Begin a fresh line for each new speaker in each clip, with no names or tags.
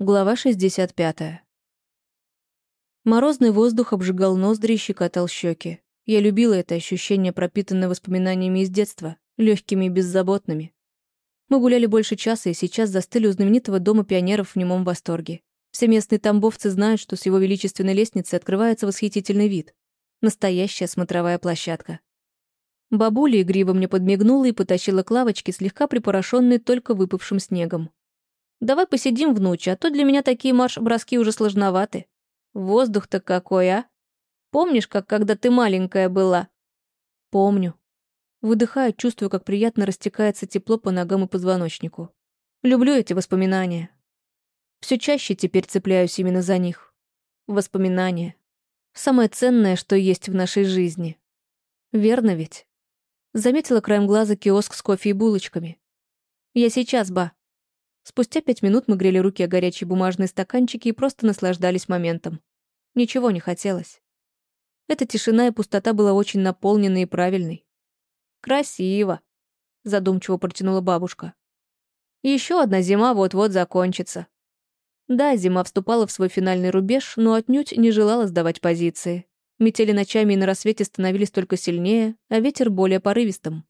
Глава 65. Морозный воздух обжигал ноздри и щекотал щеки. Я любила это ощущение, пропитанное воспоминаниями из детства, легкими и беззаботными. Мы гуляли больше часа и сейчас застыли у знаменитого дома пионеров в немом восторге. Все местные тамбовцы знают, что с его величественной лестницы открывается восхитительный вид. Настоящая смотровая площадка. Бабуля игриво мне подмигнула и потащила к лавочке, слегка припорошенной только выпавшим снегом. Давай посидим, внуча, а то для меня такие марш-броски уже сложноваты. Воздух-то какой, а? Помнишь, как когда ты маленькая была? Помню. Выдыхаю, чувствую, как приятно растекается тепло по ногам и позвоночнику. Люблю эти воспоминания. Все чаще теперь цепляюсь именно за них. Воспоминания. Самое ценное, что есть в нашей жизни. Верно ведь? Заметила краем глаза киоск с кофе и булочками. Я сейчас, ба. Спустя пять минут мы грели руки о горячие бумажные стаканчики и просто наслаждались моментом. Ничего не хотелось. Эта тишина и пустота была очень наполненной и правильной. «Красиво», — задумчиво протянула бабушка. Еще одна зима вот-вот закончится. Да, зима вступала в свой финальный рубеж, но отнюдь не желала сдавать позиции. Метели ночами и на рассвете становились только сильнее, а ветер более порывистым.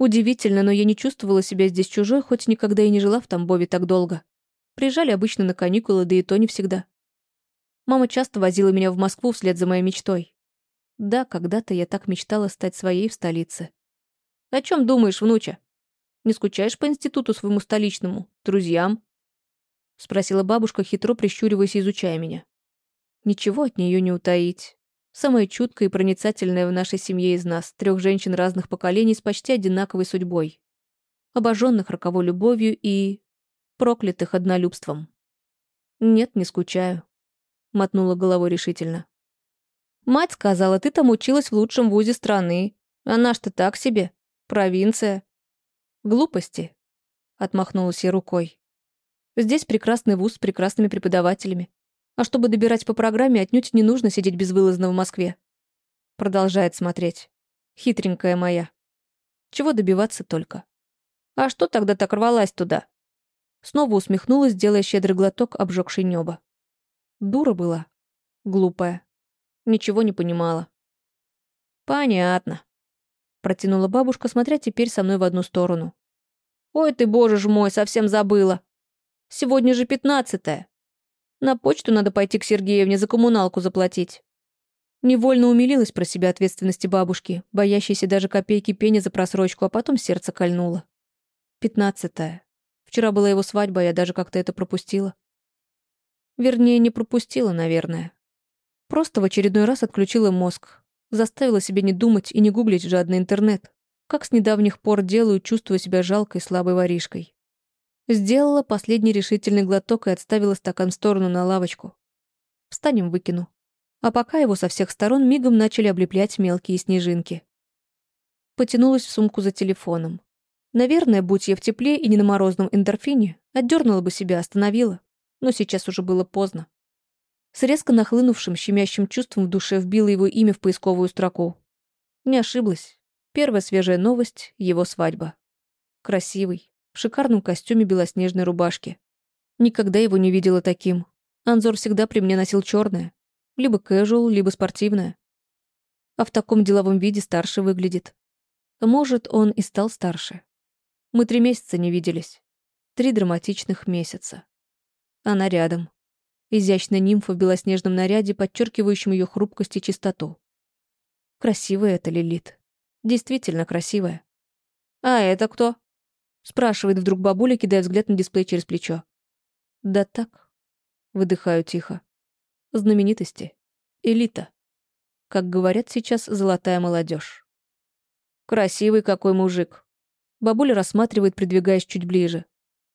Удивительно, но я не чувствовала себя здесь чужой, хоть никогда и не жила в Тамбове так долго. Приезжали обычно на каникулы, да и то не всегда. Мама часто возила меня в Москву вслед за моей мечтой. Да, когда-то я так мечтала стать своей в столице. О чем думаешь, внуча? Не скучаешь по институту своему столичному, друзьям? Спросила бабушка, хитро прищуриваясь и изучая меня. Ничего от нее не утаить. Самая чуткая и проницательная в нашей семье из нас, трех женщин разных поколений с почти одинаковой судьбой. Обожженных роковой любовью и... проклятых однолюбством. «Нет, не скучаю», — мотнула головой решительно. «Мать сказала, ты там училась в лучшем вузе страны. А наш-то так себе. Провинция». «Глупости», — отмахнулась я рукой. «Здесь прекрасный вуз с прекрасными преподавателями. А чтобы добирать по программе, отнюдь не нужно сидеть безвылазно в Москве. Продолжает смотреть. Хитренькая моя. Чего добиваться только. А что тогда так рвалась туда? Снова усмехнулась, делая щедрый глоток, обжегший небо. Дура была. Глупая. Ничего не понимала. Понятно. Протянула бабушка, смотря теперь со мной в одну сторону. Ой ты, боже ж мой, совсем забыла. Сегодня же пятнадцатое. На почту надо пойти к Сергеевне за коммуналку заплатить. Невольно умилилась про себя ответственности бабушки, боящейся даже копейки пени за просрочку, а потом сердце кольнуло. Пятнадцатая. Вчера была его свадьба, я даже как-то это пропустила. Вернее, не пропустила, наверное. Просто в очередной раз отключила мозг. Заставила себя не думать и не гуглить жадный интернет. Как с недавних пор делаю, чувствуя себя жалкой, слабой воришкой. Сделала последний решительный глоток и отставила стакан в сторону на лавочку. Встанем, выкину. А пока его со всех сторон мигом начали облеплять мелкие снежинки. Потянулась в сумку за телефоном. Наверное, будь я в тепле и не на морозном эндорфине, отдернула бы себя, остановила. Но сейчас уже было поздно. С резко нахлынувшим, щемящим чувством в душе вбила его имя в поисковую строку. Не ошиблась. Первая свежая новость — его свадьба. Красивый, в шикарном костюме белоснежной рубашки. Никогда его не видела таким. Анзор всегда при мне носил черное. Либо casual, либо спортивное. А в таком деловом виде старше выглядит. Может, он и стал старше. Мы три месяца не виделись. Три драматичных месяца. Она рядом. Изящная нимфа в белоснежном наряде, подчеркивающем ее хрупкость и чистоту. Красивая это Лилит. Действительно красивая. «А это кто?» Спрашивает вдруг бабуля, кидая взгляд на дисплей через плечо. Да так. Выдыхаю тихо. Знаменитости. Элита. Как говорят сейчас, золотая молодежь. Красивый какой мужик. Бабуля рассматривает, придвигаясь чуть ближе.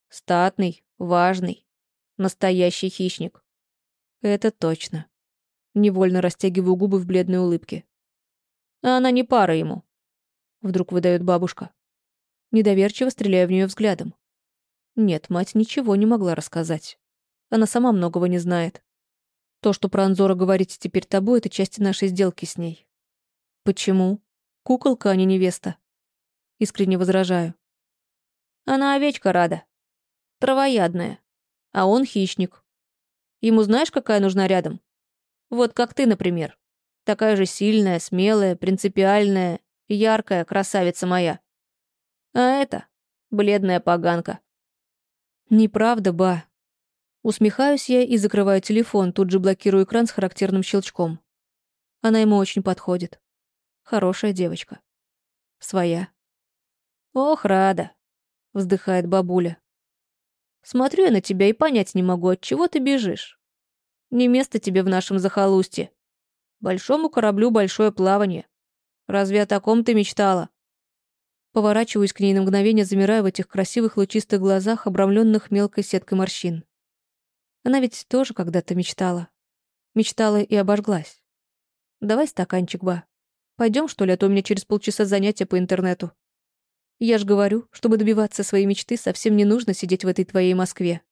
Статный, важный. Настоящий хищник. Это точно. Невольно растягиваю губы в бледной улыбке. А она не пара ему. Вдруг выдает бабушка. Недоверчиво стреляя в нее взглядом. Нет, мать ничего не могла рассказать. Она сама многого не знает. То, что про Анзора говорить теперь табу, это часть нашей сделки с ней. Почему? Куколка, а не невеста. Искренне возражаю. Она овечка рада. Травоядная. А он хищник. Ему знаешь, какая нужна рядом? Вот как ты, например. Такая же сильная, смелая, принципиальная, яркая красавица моя. А это бледная поганка. Неправда, ба. Усмехаюсь я и закрываю телефон, тут же блокирую экран с характерным щелчком. Она ему очень подходит. Хорошая девочка. Своя. Ох, рада, вздыхает бабуля. Смотрю я на тебя и понять не могу, от чего ты бежишь. Не место тебе в нашем захолустье. Большому кораблю большое плавание. Разве о таком ты мечтала? Поворачиваюсь к ней на мгновение, замирая в этих красивых лучистых глазах, обрамленных мелкой сеткой морщин. Она ведь тоже когда-то мечтала. Мечтала и обожглась. Давай стаканчик, ба. Пойдем, что ли, а то у меня через полчаса занятия по интернету. Я ж говорю, чтобы добиваться своей мечты, совсем не нужно сидеть в этой твоей Москве.